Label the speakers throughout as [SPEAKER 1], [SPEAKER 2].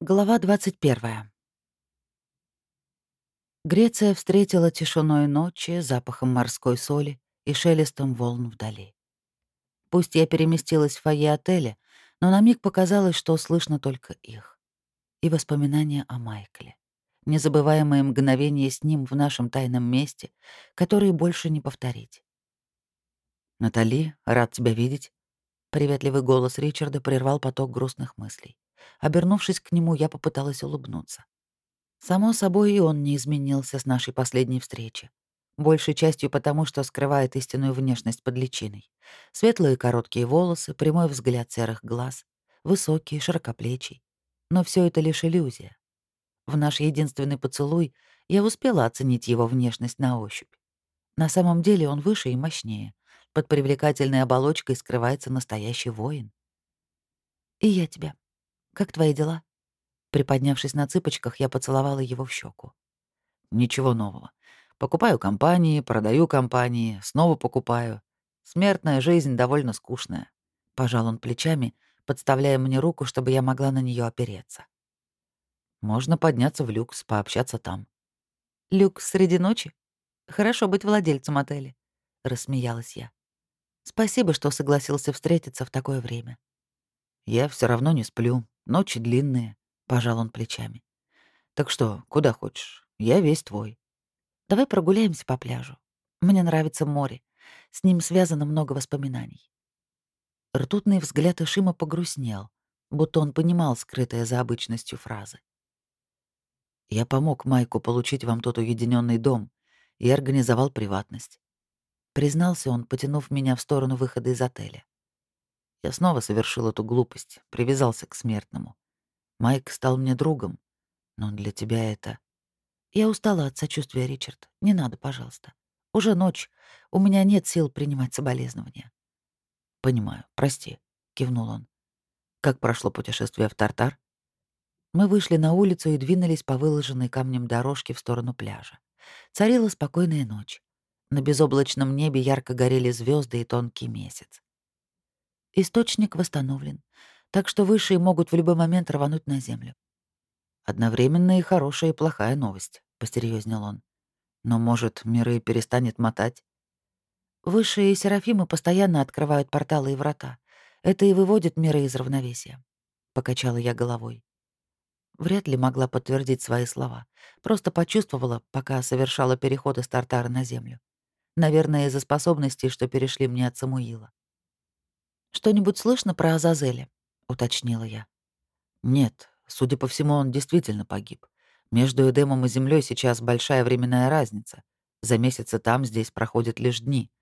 [SPEAKER 1] Глава 21. Греция встретила тишиной ночи, запахом морской соли и шелестом волн вдали. Пусть я переместилась в фойе отеля, но на миг показалось, что слышно только их. И воспоминания о Майкле. Незабываемые мгновения с ним в нашем тайном месте, которые больше не повторить. «Натали, рад тебя видеть». Приветливый голос Ричарда прервал поток грустных мыслей. Обернувшись к нему, я попыталась улыбнуться. Само собой, и он не изменился с нашей последней встречи. Большей частью потому, что скрывает истинную внешность под личиной. Светлые короткие волосы, прямой взгляд серых глаз, высокий, широкоплечий. Но все это лишь иллюзия. В наш единственный поцелуй я успела оценить его внешность на ощупь. На самом деле он выше и мощнее. Под привлекательной оболочкой скрывается настоящий воин. «И я тебя. Как твои дела?» Приподнявшись на цыпочках, я поцеловала его в щеку. «Ничего нового. Покупаю компании, продаю компании, снова покупаю. Смертная жизнь довольно скучная». Пожал он плечами, подставляя мне руку, чтобы я могла на нее опереться. «Можно подняться в люкс, пообщаться там». «Люкс среди ночи? Хорошо быть владельцем отеля», — рассмеялась я. «Спасибо, что согласился встретиться в такое время». «Я все равно не сплю. Ночи длинные. Пожал он плечами. Так что, куда хочешь? Я весь твой. Давай прогуляемся по пляжу. Мне нравится море. С ним связано много воспоминаний. Ртутный взгляд Ишима погрустнел, будто он понимал скрытое за обычностью фразы. Я помог Майку получить вам тот уединенный дом и организовал приватность. Признался он, потянув меня в сторону выхода из отеля. Я снова совершил эту глупость, привязался к смертному. Майк стал мне другом, но для тебя это... Я устала от сочувствия, Ричард. Не надо, пожалуйста. Уже ночь. У меня нет сил принимать соболезнования. Понимаю, прости, кивнул он. Как прошло путешествие в Тартар? Мы вышли на улицу и двинулись по выложенной камнем дорожке в сторону пляжа. Царила спокойная ночь. На безоблачном небе ярко горели звезды и тонкий месяц. Источник восстановлен так что высшие могут в любой момент рвануть на землю. Одновременно и хорошая, и плохая новость, посерьезнел он. Но, может, миры перестанет мотать? Высшие серафимы постоянно открывают порталы и врата. Это и выводит миры из равновесия. Покачала я головой. Вряд ли могла подтвердить свои слова. Просто почувствовала, пока совершала переход из Тартара на землю. Наверное, из-за способностей, что перешли мне от Самуила. «Что-нибудь слышно про Азазеля?» — уточнила я. «Нет, судя по всему, он действительно погиб. Между Эдемом и Землей сейчас большая временная разница. За месяцы там, здесь проходят лишь дни.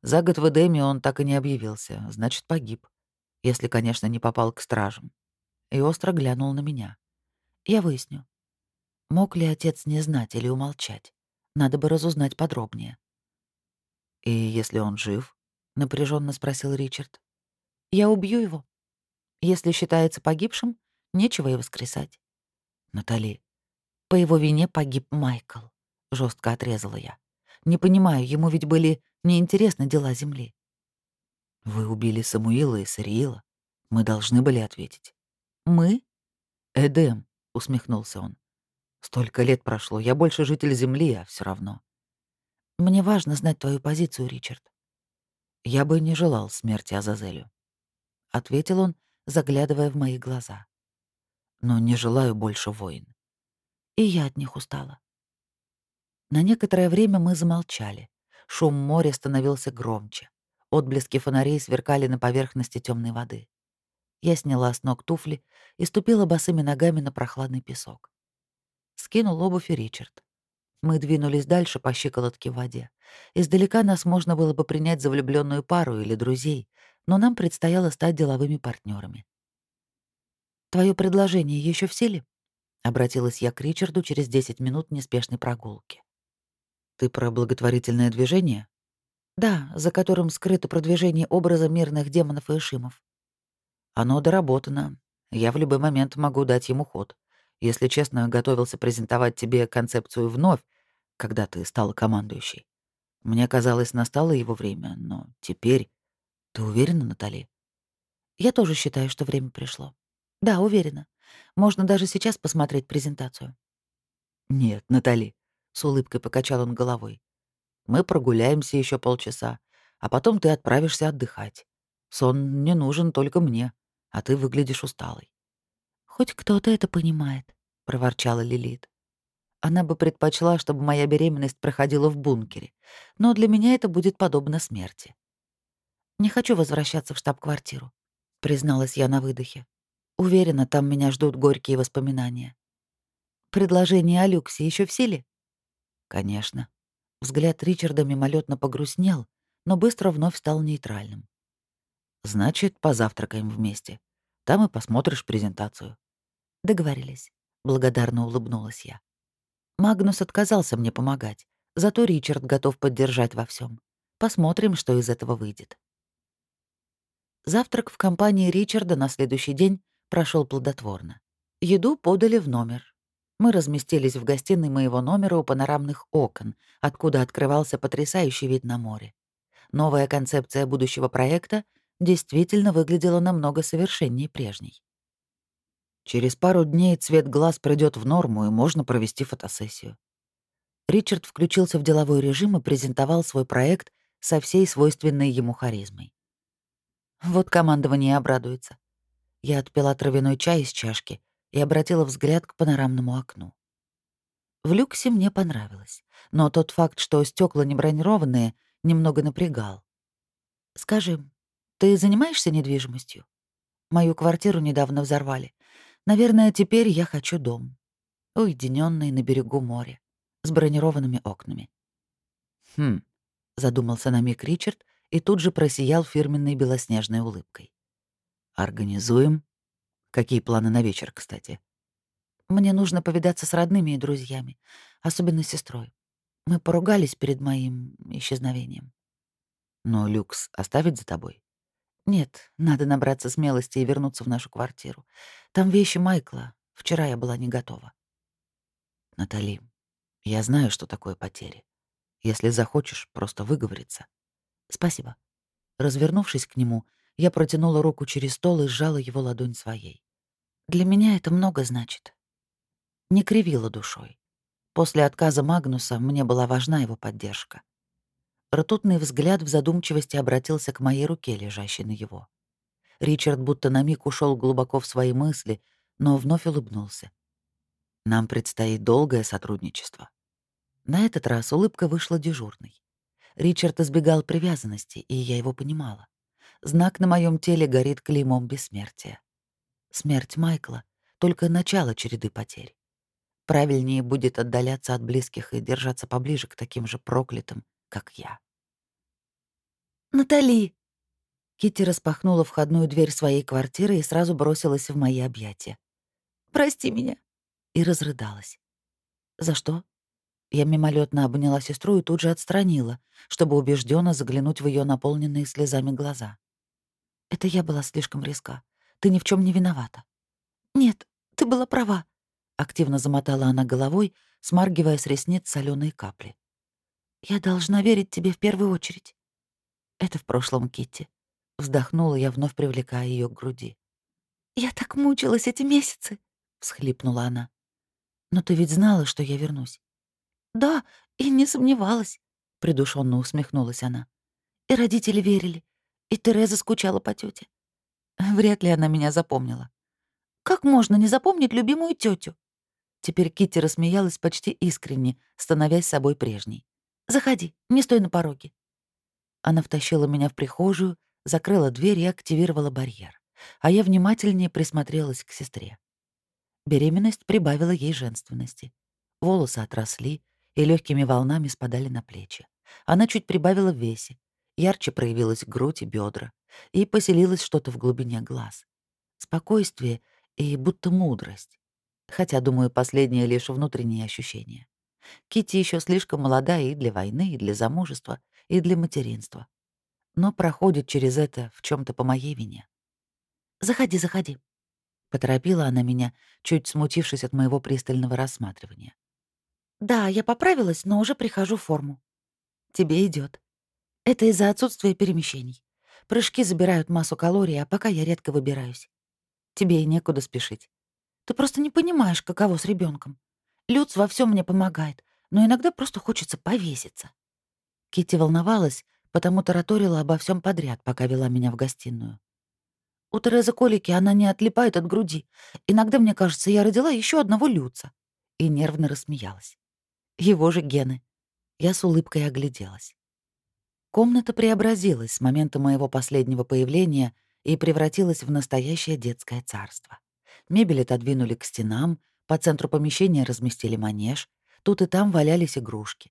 [SPEAKER 1] За год в Эдеме он так и не объявился, значит, погиб. Если, конечно, не попал к стражам. И остро глянул на меня. Я выясню. Мог ли отец не знать или умолчать? Надо бы разузнать подробнее. «И если он жив?» — напряженно спросил Ричард. «Я убью его», если считается погибшим, нечего и воскресать. Натали, по его вине погиб Майкл, жестко отрезала я. Не понимаю, ему ведь были неинтересны дела Земли. Вы убили Самуила и Сариила. Мы должны были ответить. Мы? Эдем, усмехнулся он. Столько лет прошло, я больше житель Земли, а все равно. Мне важно знать твою позицию, Ричард. Я бы не желал смерти Азазелю. Ответил он, заглядывая в мои глаза. Но не желаю больше войн. И я от них устала. На некоторое время мы замолчали. Шум моря становился громче. Отблески фонарей сверкали на поверхности темной воды. Я сняла с ног туфли и ступила босыми ногами на прохладный песок. Скинул обувь и Ричард. Мы двинулись дальше по щиколотке в воде. Издалека нас можно было бы принять за влюбленную пару или друзей, но нам предстояло стать деловыми партнерами. «Твое предложение еще в силе?» — обратилась я к Ричарду через 10 минут неспешной прогулки. «Ты про благотворительное движение?» «Да, за которым скрыто продвижение образа мирных демонов и эшимов». «Оно доработано. Я в любой момент могу дать ему ход. Если честно, готовился презентовать тебе концепцию вновь, когда ты стала командующей. Мне казалось, настало его время, но теперь... Ты уверена, Натали? Я тоже считаю, что время пришло. Да, уверена. Можно даже сейчас посмотреть презентацию». «Нет, Натали», — с улыбкой покачал он головой. «Мы прогуляемся еще полчаса, а потом ты отправишься отдыхать. Сон не нужен только мне, а ты выглядишь усталой». «Хоть кто-то это понимает», — проворчала Лилит. Она бы предпочла, чтобы моя беременность проходила в бункере, но для меня это будет подобно смерти. «Не хочу возвращаться в штаб-квартиру», — призналась я на выдохе. Уверена, там меня ждут горькие воспоминания. Предложение о люксе еще в силе? Конечно. Взгляд Ричарда мимолетно погрустнел, но быстро вновь стал нейтральным. Значит, позавтракаем вместе. Там и посмотришь презентацию. Договорились. Благодарно улыбнулась я. Магнус отказался мне помогать, зато Ричард готов поддержать во всем. Посмотрим, что из этого выйдет. Завтрак в компании Ричарда на следующий день прошел плодотворно. Еду подали в номер. Мы разместились в гостиной моего номера у панорамных окон, откуда открывался потрясающий вид на море. Новая концепция будущего проекта действительно выглядела намного совершеннее прежней. Через пару дней цвет глаз придет в норму, и можно провести фотосессию. Ричард включился в деловой режим и презентовал свой проект со всей свойственной ему харизмой. Вот командование обрадуется. Я отпила травяной чай из чашки и обратила взгляд к панорамному окну. В люксе мне понравилось, но тот факт, что стекла не бронированные, немного напрягал. «Скажи, ты занимаешься недвижимостью? Мою квартиру недавно взорвали. Наверное, теперь я хочу дом. Уединенный на берегу моря, с бронированными окнами». «Хм», — задумался на миг Ричард и тут же просиял фирменной белоснежной улыбкой. Организуем. Какие планы на вечер, кстати? Мне нужно повидаться с родными и друзьями, особенно с сестрой. Мы поругались перед моим исчезновением. Но люкс оставить за тобой? Нет, надо набраться смелости и вернуться в нашу квартиру. Там вещи Майкла. Вчера я была не готова. Натали, я знаю, что такое потери. Если захочешь, просто выговориться. Спасибо. Развернувшись к нему, я протянула руку через стол и сжала его ладонь своей. Для меня это много значит. Не кривила душой. После отказа Магнуса мне была важна его поддержка. Ртутный взгляд в задумчивости обратился к моей руке, лежащей на его. Ричард будто на миг ушел глубоко в свои мысли, но вновь улыбнулся. Нам предстоит долгое сотрудничество. На этот раз улыбка вышла дежурной. Ричард избегал привязанности, и я его понимала. Знак на моем теле горит клеймом бессмертия. Смерть Майкла — только начало череды потерь. Правильнее будет отдаляться от близких и держаться поближе к таким же проклятым, как я. «Натали!» Китти распахнула входную дверь своей квартиры и сразу бросилась в мои объятия. «Прости меня!» И разрыдалась. «За что?» Я мимолетно обняла сестру и тут же отстранила, чтобы убежденно заглянуть в ее наполненные слезами глаза. Это я была слишком резка. Ты ни в чем не виновата. Нет, ты была права. Активно замотала она головой, смаргивая с ресниц соленые капли. Я должна верить тебе в первую очередь. Это в прошлом, Китти. Вздохнула я, вновь привлекая ее к груди. Я так мучилась эти месяцы, всхлипнула она. Но ты ведь знала, что я вернусь. Да, и не сомневалась, придушенно усмехнулась она. И родители верили. И Тереза скучала по тете. Вряд ли она меня запомнила. Как можно не запомнить любимую тетю? Теперь Китти рассмеялась почти искренне, становясь собой прежней. «Заходи, не стой на пороге». Она втащила меня в прихожую, закрыла дверь и активировала барьер, а я внимательнее присмотрелась к сестре. Беременность прибавила ей женственности. Волосы отросли и легкими волнами спадали на плечи. Она чуть прибавила в весе, Ярче проявилась грудь и бедра, и поселилось что-то в глубине глаз. Спокойствие и будто мудрость. Хотя, думаю, последнее лишь внутреннее ощущение. Кити еще слишком молода и для войны, и для замужества, и для материнства. Но проходит через это в чем то по моей вине. «Заходи, заходи», — поторопила она меня, чуть смутившись от моего пристального рассматривания. «Да, я поправилась, но уже прихожу в форму. Тебе идет. Это из-за отсутствия перемещений. Прыжки забирают массу калорий, а пока я редко выбираюсь. Тебе и некуда спешить. Ты просто не понимаешь, каково с ребенком. Люц во всем мне помогает, но иногда просто хочется повеситься». Кити волновалась, потому тараторила обо всем подряд, пока вела меня в гостиную. У Терезы колики, она не отлипает от груди. Иногда мне кажется, я родила еще одного Люца. И нервно рассмеялась. Его же гены. Я с улыбкой огляделась. Комната преобразилась с момента моего последнего появления и превратилась в настоящее детское царство. Мебель отодвинули к стенам, по центру помещения разместили манеж, тут и там валялись игрушки.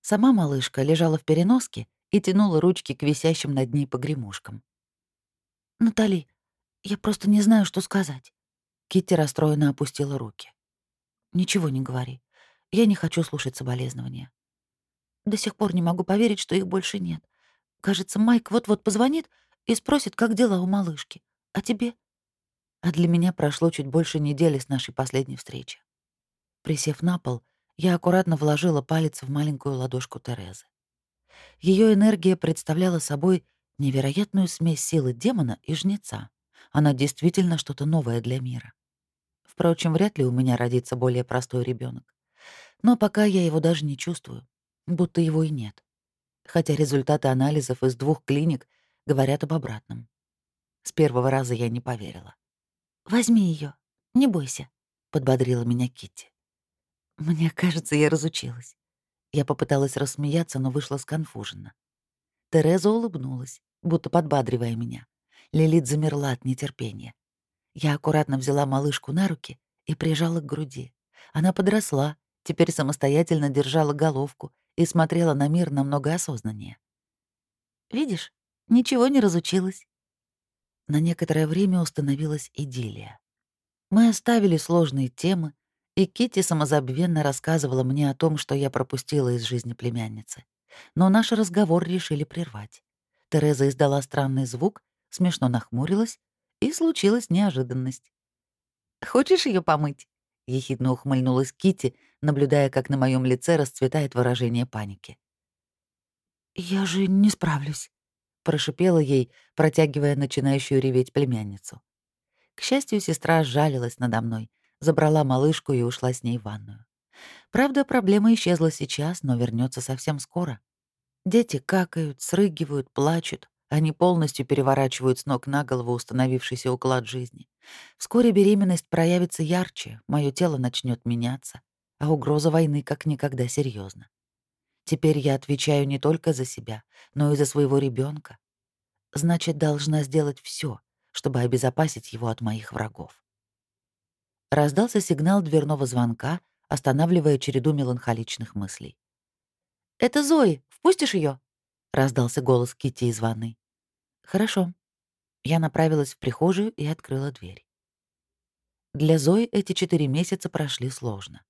[SPEAKER 1] Сама малышка лежала в переноске и тянула ручки к висящим над ней погремушкам. «Натали, я просто не знаю, что сказать». Китти расстроенно опустила руки. «Ничего не говори. Я не хочу слушать соболезнования. До сих пор не могу поверить, что их больше нет. Кажется, Майк вот-вот позвонит и спросит, как дела у малышки. А тебе?» А для меня прошло чуть больше недели с нашей последней встречи. Присев на пол, я аккуратно вложила палец в маленькую ладошку Терезы. Ее энергия представляла собой невероятную смесь силы демона и жнеца. Она действительно что-то новое для мира. Впрочем, вряд ли у меня родится более простой ребенок. Но пока я его даже не чувствую, будто его и нет. Хотя результаты анализов из двух клиник говорят об обратном. С первого раза я не поверила. «Возьми ее, не бойся», — подбодрила меня Китти. Мне кажется, я разучилась. Я попыталась рассмеяться, но вышла сконфуженно. Тереза улыбнулась, будто подбадривая меня. Лилит замерла от нетерпения. Я аккуратно взяла малышку на руки и прижала к груди. Она подросла, теперь самостоятельно держала головку и смотрела на мир намного осознаннее. «Видишь, ничего не разучилась». На некоторое время установилась идиллия. Мы оставили сложные темы, и Кити самозабвенно рассказывала мне о том, что я пропустила из жизни племянницы. Но наш разговор решили прервать. Тереза издала странный звук, смешно нахмурилась, и случилась неожиданность. «Хочешь ее помыть?» — ехидно ухмыльнулась Кити, наблюдая, как на моем лице расцветает выражение паники. «Я же не справлюсь», — прошипела ей, протягивая начинающую реветь племянницу. К счастью, сестра сжалилась надо мной, забрала малышку и ушла с ней в ванную. Правда, проблема исчезла сейчас, но вернется совсем скоро. Дети какают, срыгивают, плачут. Они полностью переворачивают с ног на голову установившийся уклад жизни. Вскоре беременность проявится ярче, мое тело начнет меняться, а угроза войны как никогда серьезна. Теперь я отвечаю не только за себя, но и за своего ребенка. Значит, должна сделать все, чтобы обезопасить его от моих врагов. Раздался сигнал дверного звонка, останавливая череду меланхоличных мыслей. «Это Зои, впустишь ее? раздался голос Кити из ванной. «Хорошо». Я направилась в прихожую и открыла дверь. Для Зои эти четыре месяца прошли сложно.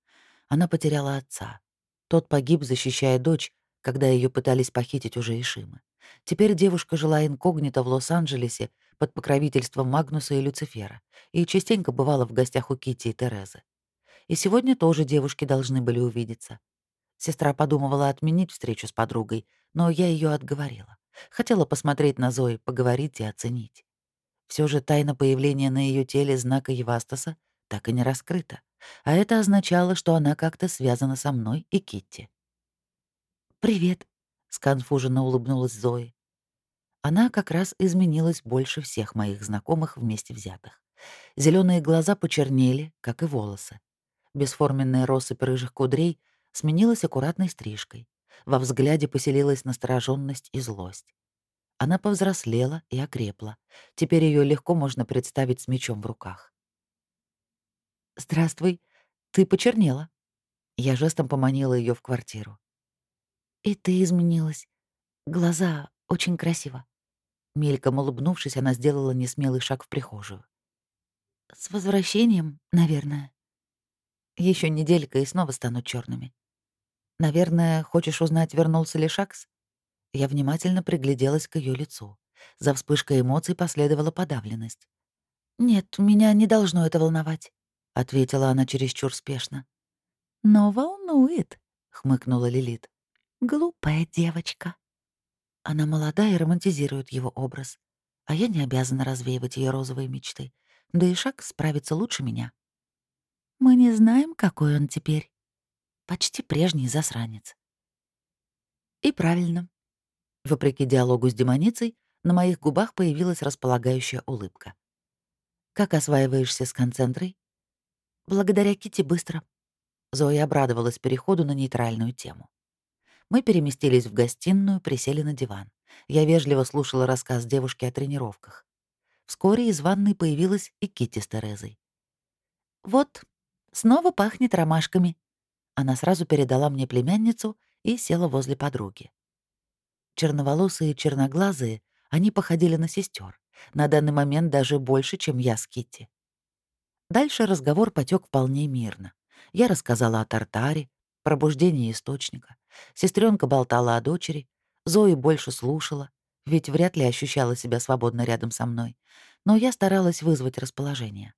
[SPEAKER 1] Она потеряла отца. Тот погиб, защищая дочь, когда ее пытались похитить уже Ишимы. Теперь девушка жила инкогнито в Лос-Анджелесе под покровительством Магнуса и Люцифера и частенько бывала в гостях у Кити и Терезы. И сегодня тоже девушки должны были увидеться. Сестра подумывала отменить встречу с подругой, но я ее отговорила. Хотела посмотреть на Зои, поговорить и оценить. Все же тайна появления на ее теле знака Евастаса так и не раскрыта, а это означало, что она как-то связана со мной и Китти. «Привет», — сконфуженно улыбнулась Зои. Она как раз изменилась больше всех моих знакомых вместе взятых. Зеленые глаза почернели, как и волосы. Бесформенная россыпь рыжих кудрей сменилась аккуратной стрижкой. Во взгляде поселилась настороженность и злость. Она повзрослела и окрепла. Теперь ее легко можно представить с мечом в руках. «Здравствуй. Ты почернела». Я жестом поманила ее в квартиру. «И ты изменилась. Глаза очень красиво». Мельком улыбнувшись, она сделала несмелый шаг в прихожую. «С возвращением, наверное. Еще неделька и снова станут черными. Наверное, хочешь узнать, вернулся ли Шакс?» Я внимательно пригляделась к ее лицу. За вспышкой эмоций последовала подавленность. «Нет, меня не должно это волновать», — ответила она чересчур спешно. «Но волнует», — хмыкнула Лилит. «Глупая девочка». Она молода и романтизирует его образ. А я не обязана развеивать ее розовые мечты. Да и Шак справится лучше меня. Мы не знаем, какой он теперь. Почти прежний засранец. И правильно. Вопреки диалогу с демоницей, на моих губах появилась располагающая улыбка. «Как осваиваешься с концентрой?» «Благодаря Кити быстро». Зоя обрадовалась переходу на нейтральную тему. Мы переместились в гостиную, присели на диван. Я вежливо слушала рассказ девушки о тренировках. Вскоре из ванной появилась и Кити с Терезой. «Вот, снова пахнет ромашками». Она сразу передала мне племянницу и села возле подруги. Черноволосые и черноглазые, они походили на сестер. На данный момент даже больше, чем я с Китти. Дальше разговор потек вполне мирно. Я рассказала о Тартаре, пробуждении источника. Сестренка болтала о дочери. Зои больше слушала, ведь вряд ли ощущала себя свободно рядом со мной. Но я старалась вызвать расположение.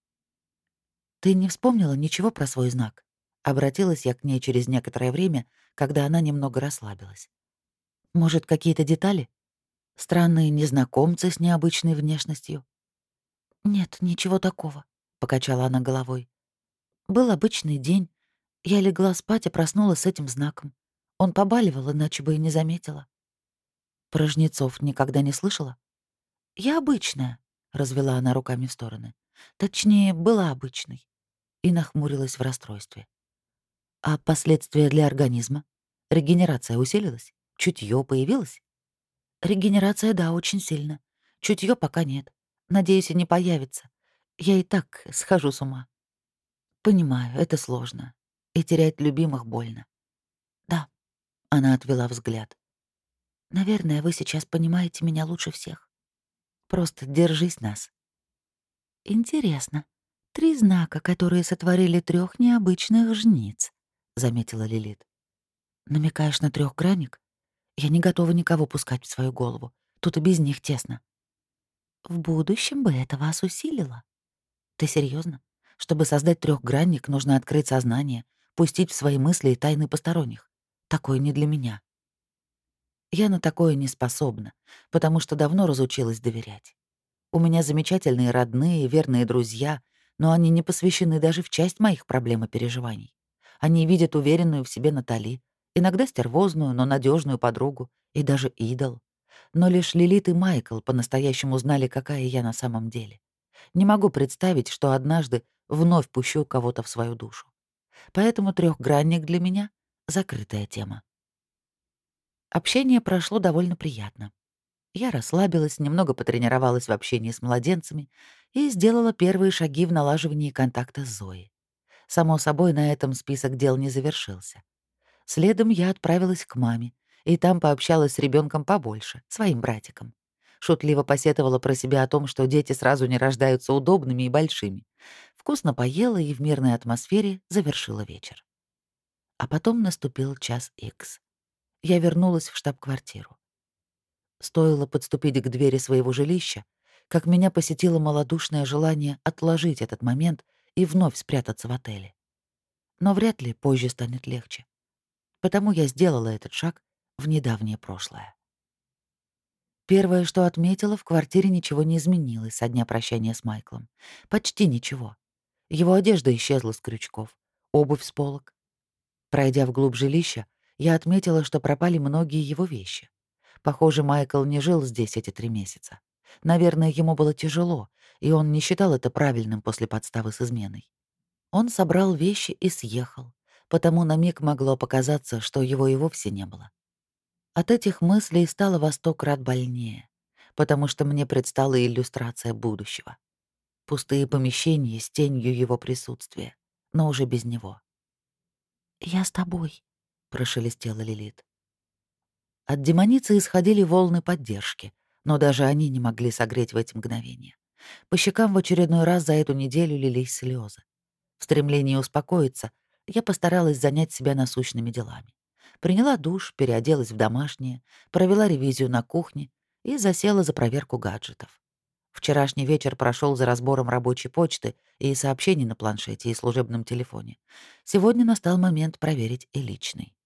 [SPEAKER 1] «Ты не вспомнила ничего про свой знак?» Обратилась я к ней через некоторое время, когда она немного расслабилась. «Может, какие-то детали? Странные незнакомцы с необычной внешностью?» «Нет, ничего такого», — покачала она головой. «Был обычный день. Я легла спать и проснулась с этим знаком. Он побаливал, иначе бы и не заметила. Про никогда не слышала? Я обычная, развела она руками в стороны. Точнее, была обычной. И нахмурилась в расстройстве. А последствия для организма? Регенерация усилилась? Чутье появилось? Регенерация, да, очень сильно. Чутье пока нет. Надеюсь, и не появится. Я и так схожу с ума. Понимаю, это сложно. И терять любимых больно. Да, она отвела взгляд. «Наверное, вы сейчас понимаете меня лучше всех. Просто держись нас». «Интересно. Три знака, которые сотворили трех необычных жниц», — заметила Лилит. «Намекаешь на трехгранник? Я не готова никого пускать в свою голову. Тут и без них тесно». «В будущем бы это вас усилило». «Ты серьезно? Чтобы создать трехгранник, нужно открыть сознание, пустить в свои мысли и тайны посторонних. Такое не для меня. Я на такое не способна, потому что давно разучилась доверять. У меня замечательные родные, верные друзья, но они не посвящены даже в часть моих проблем и переживаний. Они видят уверенную в себе Натали, иногда стервозную, но надежную подругу и даже идол. Но лишь Лилит и Майкл по-настоящему знали, какая я на самом деле. Не могу представить, что однажды вновь пущу кого-то в свою душу. Поэтому трехгранник для меня закрытая тема. Общение прошло довольно приятно. Я расслабилась, немного потренировалась в общении с младенцами и сделала первые шаги в налаживании контакта с Зоей. Само собой, на этом список дел не завершился. Следом я отправилась к маме, и там пообщалась с ребенком побольше, своим братиком. Шутливо посетовала про себя о том, что дети сразу не рождаются удобными и большими. Вкусно поела и в мирной атмосфере завершила вечер. А потом наступил час икс. Я вернулась в штаб-квартиру. Стоило подступить к двери своего жилища, как меня посетило малодушное желание отложить этот момент и вновь спрятаться в отеле. Но вряд ли позже станет легче. Потому я сделала этот шаг в недавнее прошлое. Первое, что отметила, в квартире ничего не изменилось со дня прощания с Майклом. Почти ничего. Его одежда исчезла с крючков, обувь с полок, Пройдя вглубь жилища, я отметила, что пропали многие его вещи. Похоже, Майкл не жил здесь эти три месяца. Наверное, ему было тяжело, и он не считал это правильным после подставы с изменой. Он собрал вещи и съехал, потому на миг могло показаться, что его и вовсе не было. От этих мыслей стало во сто крат больнее, потому что мне предстала иллюстрация будущего. Пустые помещения с тенью его присутствия, но уже без него. «Я с тобой», — прошелестела Лилит. От демоницы исходили волны поддержки, но даже они не могли согреть в эти мгновения. По щекам в очередной раз за эту неделю лились слезы. В стремлении успокоиться я постаралась занять себя насущными делами. Приняла душ, переоделась в домашнее, провела ревизию на кухне и засела за проверку гаджетов. Вчерашний вечер прошел за разбором рабочей почты и сообщений на планшете и служебном телефоне. Сегодня настал момент проверить и личный.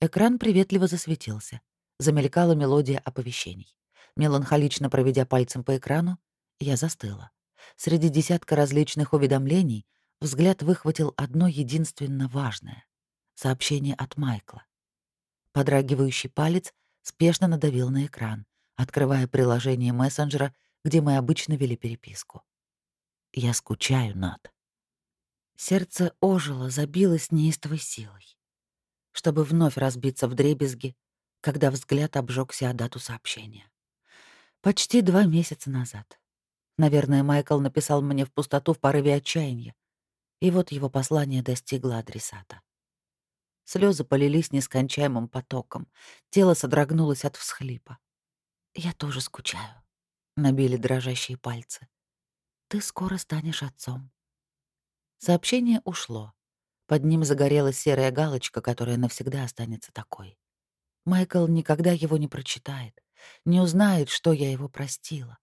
[SPEAKER 1] Экран приветливо засветился. Замелькала мелодия оповещений. Меланхолично проведя пальцем по экрану, я застыла. Среди десятка различных уведомлений взгляд выхватил одно единственно важное — сообщение от Майкла. Подрагивающий палец спешно надавил на экран, открывая приложение мессенджера, где мы обычно вели переписку. «Я скучаю, Над». Сердце ожило, забилось неистовой силой, чтобы вновь разбиться в дребезги, когда взгляд обжегся о дату сообщения. Почти два месяца назад. Наверное, Майкл написал мне в пустоту в порыве отчаяния. И вот его послание достигло адресата. Слезы полились нескончаемым потоком. Тело содрогнулось от всхлипа. «Я тоже скучаю», — набили дрожащие пальцы. «Ты скоро станешь отцом». Сообщение ушло. Под ним загорелась серая галочка, которая навсегда останется такой. Майкл никогда его не прочитает, не узнает, что я его простила,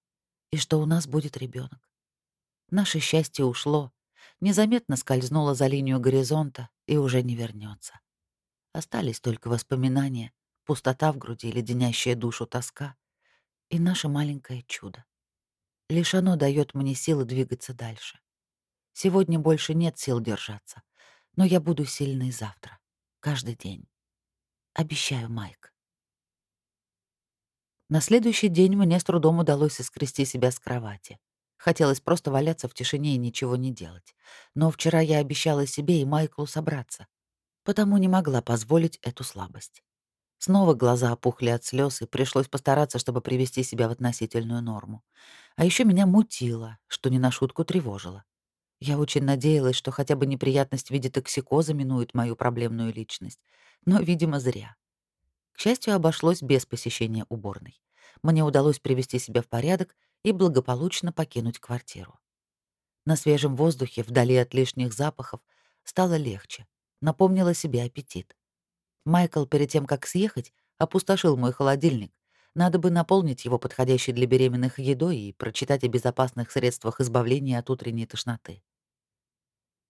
[SPEAKER 1] и что у нас будет ребенок. Наше счастье ушло, незаметно скользнуло за линию горизонта и уже не вернется. Остались только воспоминания, пустота в груди, леденящая душу тоска и наше маленькое чудо. Лишь оно дает мне силы двигаться дальше. Сегодня больше нет сил держаться, но я буду сильной завтра, каждый день. Обещаю, Майк. На следующий день мне с трудом удалось искрести себя с кровати. Хотелось просто валяться в тишине и ничего не делать. Но вчера я обещала себе и Майклу собраться, потому не могла позволить эту слабость. Снова глаза опухли от слез, и пришлось постараться, чтобы привести себя в относительную норму. А еще меня мутило, что не на шутку тревожило. Я очень надеялась, что хотя бы неприятность в виде токсикоза минует мою проблемную личность. Но, видимо, зря. К счастью, обошлось без посещения уборной. Мне удалось привести себя в порядок и благополучно покинуть квартиру. На свежем воздухе, вдали от лишних запахов, стало легче. Напомнила себе аппетит. Майкл перед тем, как съехать, опустошил мой холодильник. Надо бы наполнить его подходящей для беременных едой и прочитать о безопасных средствах избавления от утренней тошноты.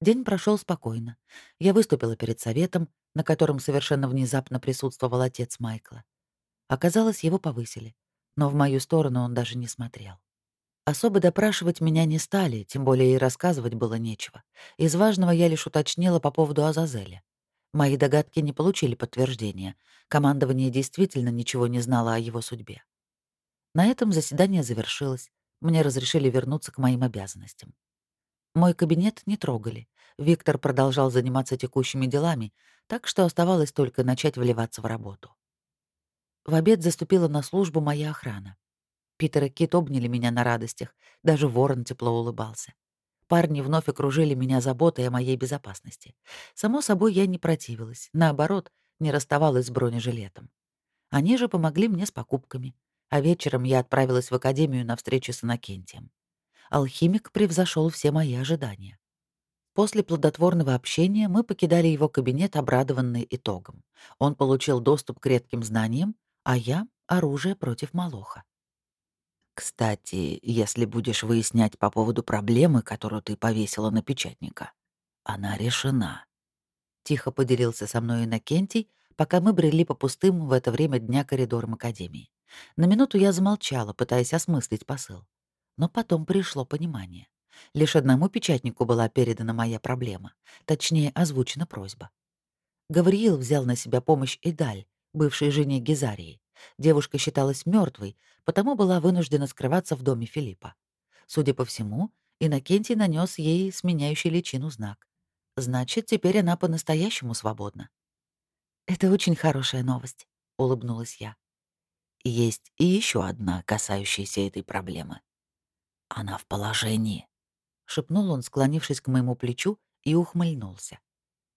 [SPEAKER 1] День прошел спокойно. Я выступила перед советом, на котором совершенно внезапно присутствовал отец Майкла. Оказалось, его повысили, но в мою сторону он даже не смотрел. Особо допрашивать меня не стали, тем более и рассказывать было нечего. Из важного я лишь уточнила по поводу Азазеля. Мои догадки не получили подтверждения. Командование действительно ничего не знало о его судьбе. На этом заседание завершилось. Мне разрешили вернуться к моим обязанностям. Мой кабинет не трогали. Виктор продолжал заниматься текущими делами, так что оставалось только начать вливаться в работу. В обед заступила на службу моя охрана. Питер и Кит обняли меня на радостях, даже ворон тепло улыбался. Парни вновь окружили меня заботой о моей безопасности. Само собой, я не противилась, наоборот, не расставалась с бронежилетом. Они же помогли мне с покупками, а вечером я отправилась в академию на встречу с Иннокентием. Алхимик превзошел все мои ожидания. После плодотворного общения мы покидали его кабинет, обрадованные итогом. Он получил доступ к редким знаниям, а я — оружие против Молоха. Кстати, если будешь выяснять по поводу проблемы, которую ты повесила на печатника, она решена. Тихо поделился со мной Иннокентий, пока мы брели по пустым в это время дня коридорам Академии. На минуту я замолчала, пытаясь осмыслить посыл. Но потом пришло понимание. Лишь одному печатнику была передана моя проблема, точнее, озвучена просьба. Гавриил взял на себя помощь Идаль, бывшей жене Гизарии. Девушка считалась мертвой, потому была вынуждена скрываться в доме Филиппа. Судя по всему, Иннокентий нанес ей сменяющий личину знак. Значит, теперь она по-настоящему свободна. «Это очень хорошая новость», — улыбнулась я. «Есть и еще одна, касающаяся этой проблемы. Она в положении», — шепнул он, склонившись к моему плечу, и ухмыльнулся.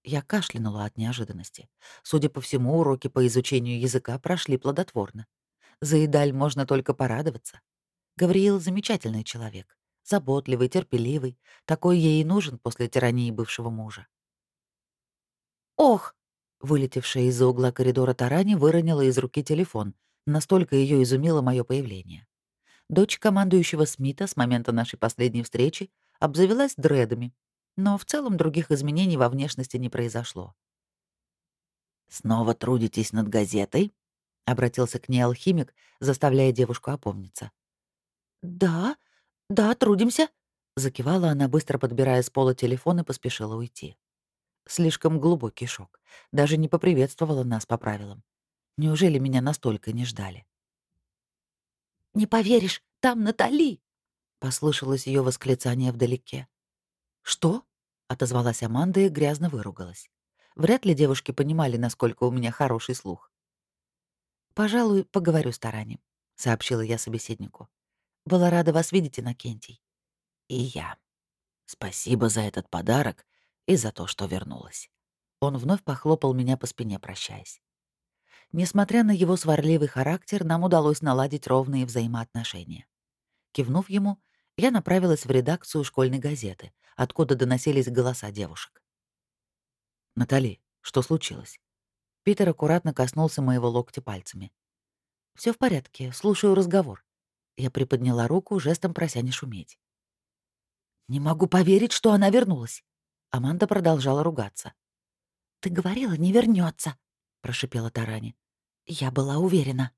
[SPEAKER 1] Я кашлянула от неожиданности. Судя по всему, уроки по изучению языка прошли плодотворно. За Идаль можно только порадоваться. Гавриил — замечательный человек. Заботливый, терпеливый. Такой ей и нужен после тирании бывшего мужа. «Ох!» — вылетевшая из-за угла коридора Тарани выронила из руки телефон. Настолько ее изумило мое появление. Дочь командующего Смита с момента нашей последней встречи обзавелась дредами, но в целом других изменений во внешности не произошло. «Снова трудитесь над газетой?» — обратился к ней алхимик, заставляя девушку опомниться. «Да, да, трудимся», — Закивала она, быстро подбирая с пола телефон и поспешила уйти. Слишком глубокий шок. Даже не поприветствовала нас по правилам. Неужели меня настолько не ждали? «Не поверишь, там Натали!» — послышалось ее восклицание вдалеке. «Что?» — отозвалась Аманда и грязно выругалась. Вряд ли девушки понимали, насколько у меня хороший слух. «Пожалуй, поговорю с Таранем», — сообщила я собеседнику. «Была рада вас видеть, Иннокентий». «И я. Спасибо за этот подарок и за то, что вернулась». Он вновь похлопал меня по спине, прощаясь. Несмотря на его сварливый характер, нам удалось наладить ровные взаимоотношения. Кивнув ему, я направилась в редакцию школьной газеты, откуда доносились голоса девушек. «Натали, что случилось?» Питер аккуратно коснулся моего локтя пальцами. Все в порядке, слушаю разговор». Я приподняла руку, жестом прося не шуметь. «Не могу поверить, что она вернулась». Аманда продолжала ругаться. «Ты говорила, не вернется, прошипела Тарани. «Я была уверена».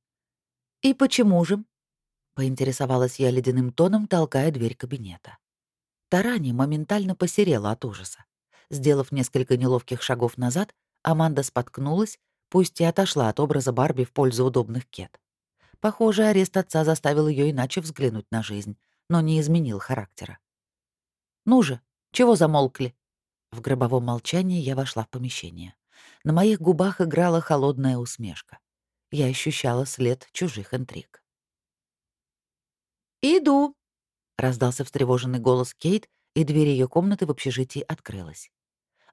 [SPEAKER 1] «И почему же?» — поинтересовалась я ледяным тоном, толкая дверь кабинета. Тарани моментально посерела от ужаса. Сделав несколько неловких шагов назад, Аманда споткнулась, пусть и отошла от образа Барби в пользу удобных кет. Похоже, арест отца заставил ее иначе взглянуть на жизнь, но не изменил характера. «Ну же, чего замолкли?» В гробовом молчании я вошла в помещение. На моих губах играла холодная усмешка. Я ощущала след чужих интриг. «Иду», — раздался встревоженный голос Кейт, и дверь ее комнаты в общежитии открылась.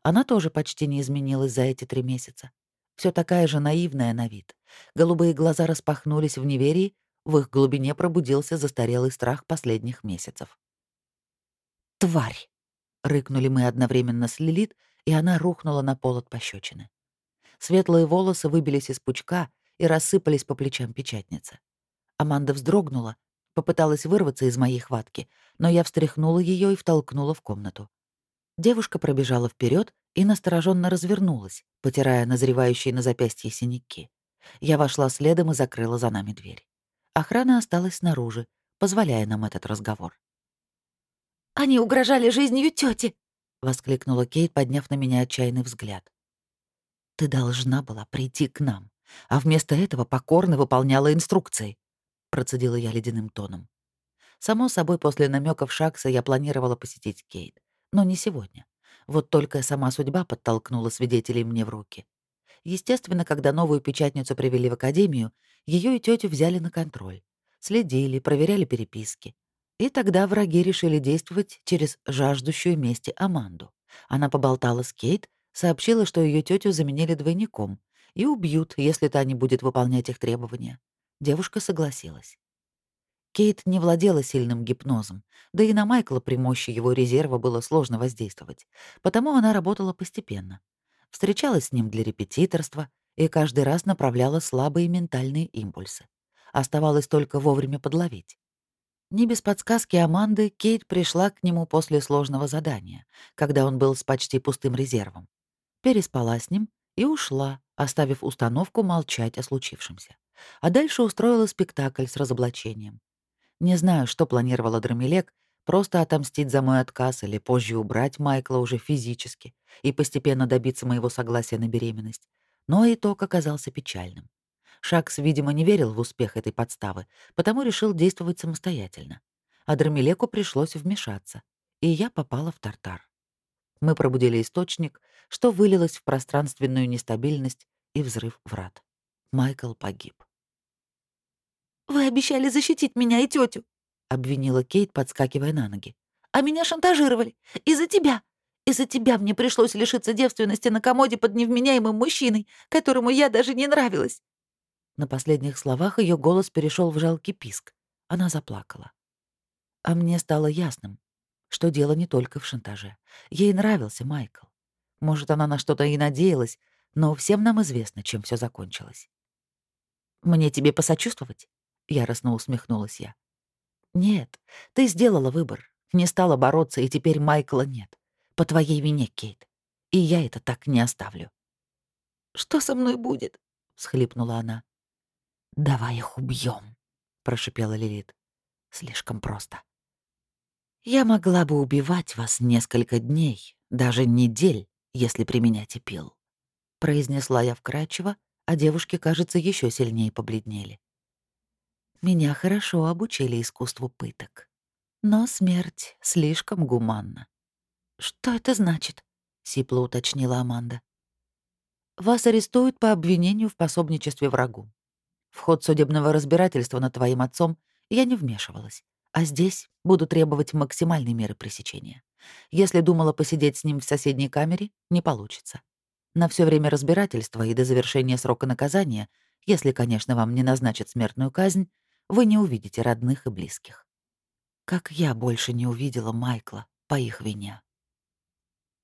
[SPEAKER 1] Она тоже почти не изменилась за эти три месяца. Все такая же наивная на вид. Голубые глаза распахнулись в неверии, в их глубине пробудился застарелый страх последних месяцев. «Тварь!» — рыкнули мы одновременно с Лилит, и она рухнула на пол от пощечины. Светлые волосы выбились из пучка и рассыпались по плечам печатницы. Аманда вздрогнула, попыталась вырваться из моей хватки, но я встряхнула ее и втолкнула в комнату. Девушка пробежала вперед и настороженно развернулась, потирая назревающие на запястье синяки. Я вошла следом и закрыла за нами дверь. Охрана осталась снаружи, позволяя нам этот разговор. «Они угрожали жизнью тети! воскликнула Кейт, подняв на меня отчаянный взгляд. «Ты должна была прийти к нам, а вместо этого покорно выполняла инструкции», — процедила я ледяным тоном. Само собой, после намеков Шакса я планировала посетить Кейт, но не сегодня. Вот только сама судьба подтолкнула свидетелей мне в руки. Естественно, когда новую печатницу привели в академию, ее и тетю взяли на контроль. Следили, проверяли переписки. И тогда враги решили действовать через жаждущую мести Аманду. Она поболтала с Кейт, сообщила, что ее тетю заменили двойником и убьют, если та не будет выполнять их требования. Девушка согласилась. Кейт не владела сильным гипнозом, да и на Майкла при мощи его резерва было сложно воздействовать, потому она работала постепенно. Встречалась с ним для репетиторства и каждый раз направляла слабые ментальные импульсы. Оставалось только вовремя подловить. Не без подсказки Аманды Кейт пришла к нему после сложного задания, когда он был с почти пустым резервом. Переспала с ним и ушла, оставив установку молчать о случившемся. А дальше устроила спектакль с разоблачением. Не знаю, что планировала Драмилек, просто отомстить за мой отказ или позже убрать Майкла уже физически и постепенно добиться моего согласия на беременность. Но итог оказался печальным. Шакс, видимо, не верил в успех этой подставы, потому решил действовать самостоятельно. А Драмилеку пришлось вмешаться, и я попала в Тартар. Мы пробудили источник, что вылилось в пространственную нестабильность и взрыв врат. Майкл погиб. «Вы обещали защитить меня и тетю, обвинила Кейт, подскакивая на ноги. «А меня шантажировали. Из-за тебя. Из-за тебя мне пришлось лишиться девственности на комоде под невменяемым мужчиной, которому я даже не нравилась». На последних словах ее голос перешел в жалкий писк. Она заплакала. А мне стало ясным, что дело не только в шантаже. Ей нравился Майкл. Может, она на что-то и надеялась, но всем нам известно, чем все закончилось. «Мне тебе посочувствовать?» — яростно усмехнулась я. «Нет, ты сделала выбор, не стала бороться, и теперь Майкла нет. По твоей вине, Кейт. И я это так не оставлю». «Что со мной будет?» — всхлипнула она. «Давай их убьем, прошипела Лилит. «Слишком просто». Я могла бы убивать вас несколько дней, даже недель, если применяете пил. Произнесла я вкрадчиво, а девушки, кажется, еще сильнее побледнели. Меня хорошо обучили искусству пыток. Но смерть слишком гуманна. «Что это значит?» — сипло уточнила Аманда. «Вас арестуют по обвинению в пособничестве врагу. В ход судебного разбирательства над твоим отцом я не вмешивалась, а здесь буду требовать максимальной меры пресечения. Если думала посидеть с ним в соседней камере, не получится. На все время разбирательства и до завершения срока наказания, если, конечно, вам не назначат смертную казнь, вы не увидите родных и близких. Как я больше не увидела Майкла по их вине.